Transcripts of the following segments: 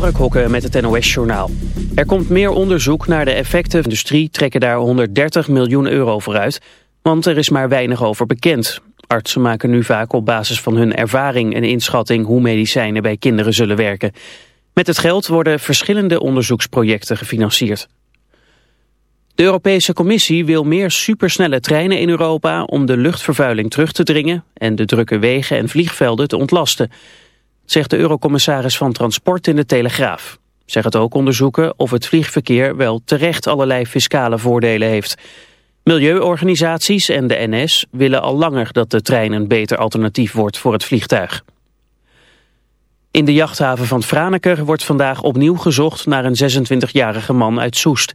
Mark Hokke met het NOS Journaal. Er komt meer onderzoek naar de effecten. De industrie trekken daar 130 miljoen euro voor uit, want er is maar weinig over bekend. Artsen maken nu vaak op basis van hun ervaring een inschatting hoe medicijnen bij kinderen zullen werken. Met het geld worden verschillende onderzoeksprojecten gefinancierd. De Europese Commissie wil meer supersnelle treinen in Europa om de luchtvervuiling terug te dringen en de drukke wegen en vliegvelden te ontlasten zegt de eurocommissaris van Transport in de Telegraaf. Zeg het ook onderzoeken of het vliegverkeer wel terecht allerlei fiscale voordelen heeft. Milieuorganisaties en de NS willen al langer dat de trein een beter alternatief wordt voor het vliegtuig. In de jachthaven van Franeker wordt vandaag opnieuw gezocht naar een 26-jarige man uit Soest.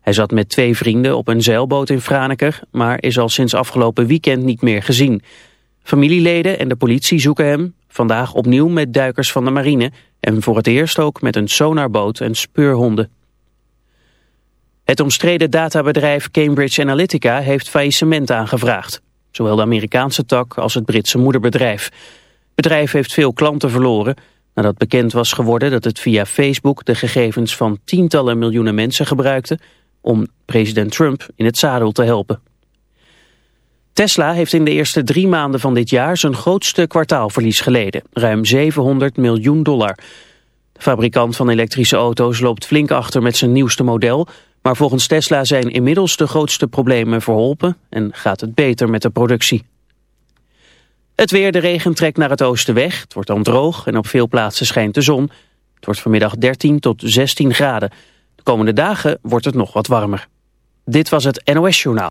Hij zat met twee vrienden op een zeilboot in Franeker, maar is al sinds afgelopen weekend niet meer gezien. Familieleden en de politie zoeken hem. Vandaag opnieuw met duikers van de marine en voor het eerst ook met een sonarboot en speurhonden. Het omstreden databedrijf Cambridge Analytica heeft faillissement aangevraagd. Zowel de Amerikaanse tak als het Britse moederbedrijf. Het bedrijf heeft veel klanten verloren nadat bekend was geworden dat het via Facebook de gegevens van tientallen miljoenen mensen gebruikte om president Trump in het zadel te helpen. Tesla heeft in de eerste drie maanden van dit jaar zijn grootste kwartaalverlies geleden, ruim 700 miljoen dollar. De fabrikant van elektrische auto's loopt flink achter met zijn nieuwste model, maar volgens Tesla zijn inmiddels de grootste problemen verholpen en gaat het beter met de productie. Het weer, de regen trekt naar het oosten weg, het wordt dan droog en op veel plaatsen schijnt de zon. Het wordt vanmiddag 13 tot 16 graden. De komende dagen wordt het nog wat warmer. Dit was het NOS Journaal.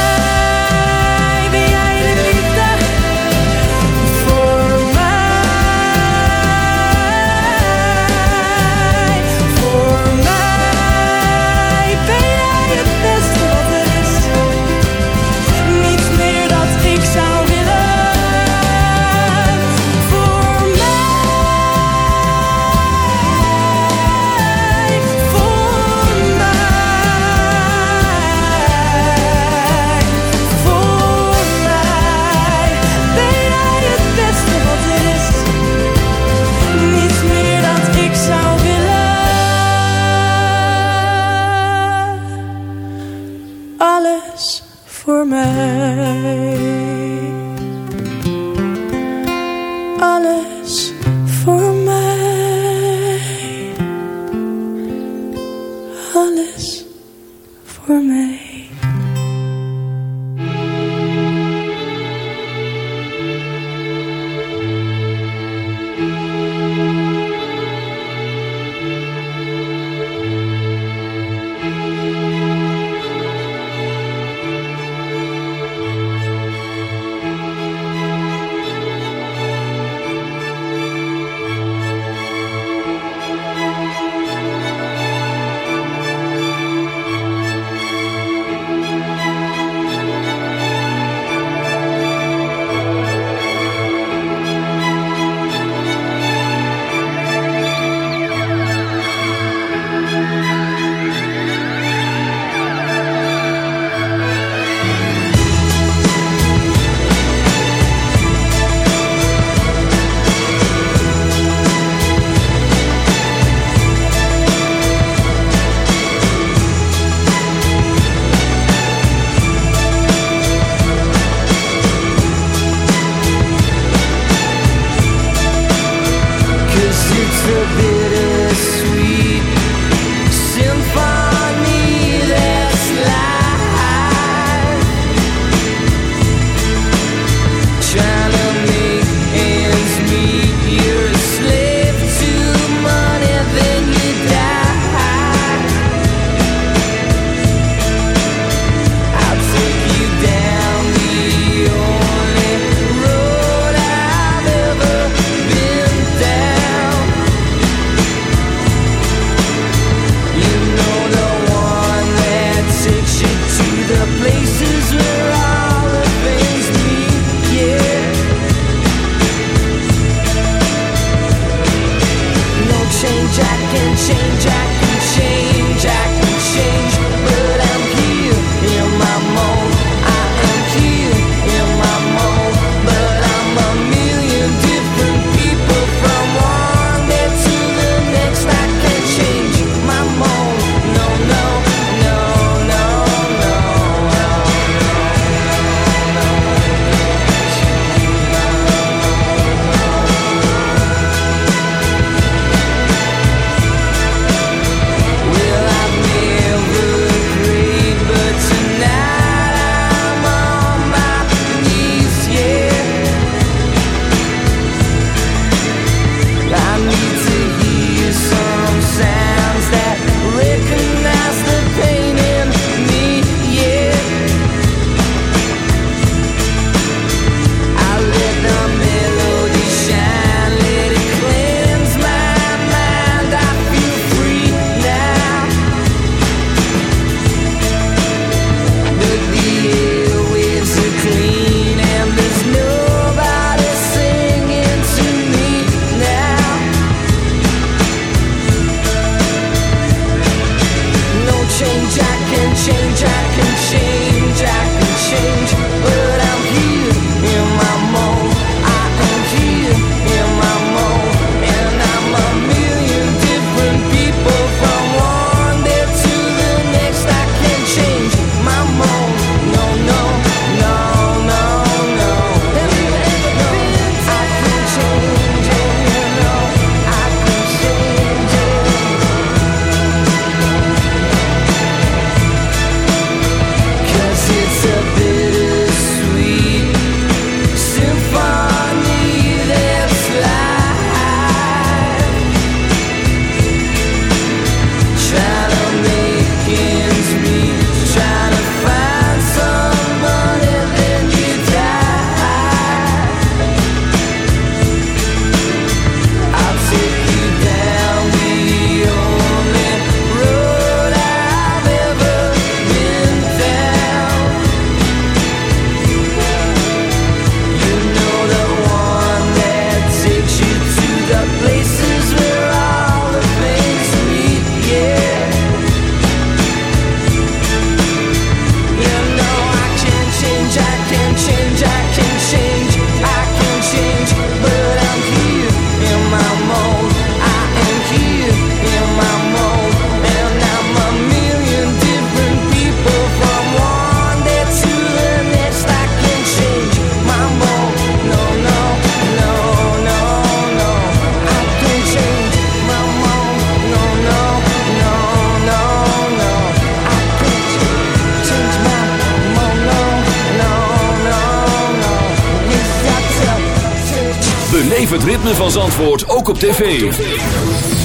Zandvoort ook op tv.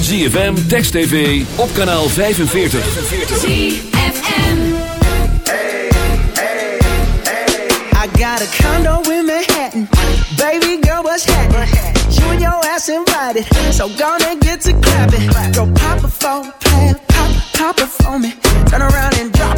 ZFM, Text TV, op kanaal 45. ZFM hey, hey, hey. I got a condo in Manhattan. Baby girl, what's happening? You and your ass invited. So gonna get to clapping. Go pop it for a plan, pop, pop it for me.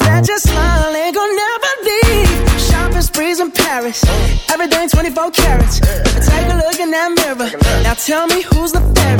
That your smile and go never leave. Shopping sprees in Paris, everything 24 carats. Take a look in that mirror. Now tell me who's the fairest.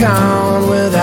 count with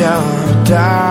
to your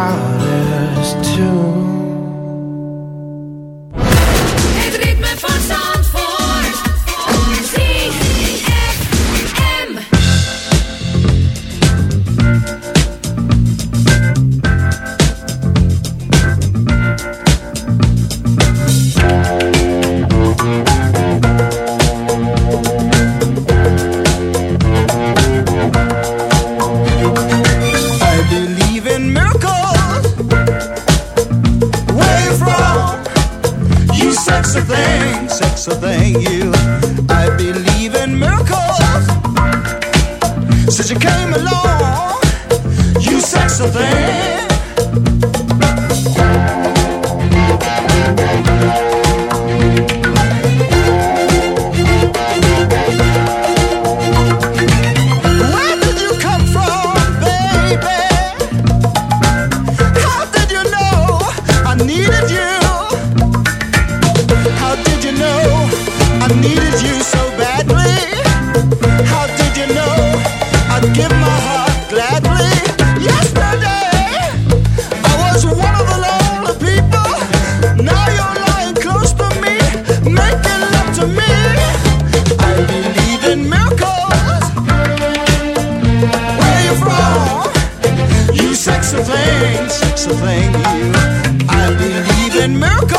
believe in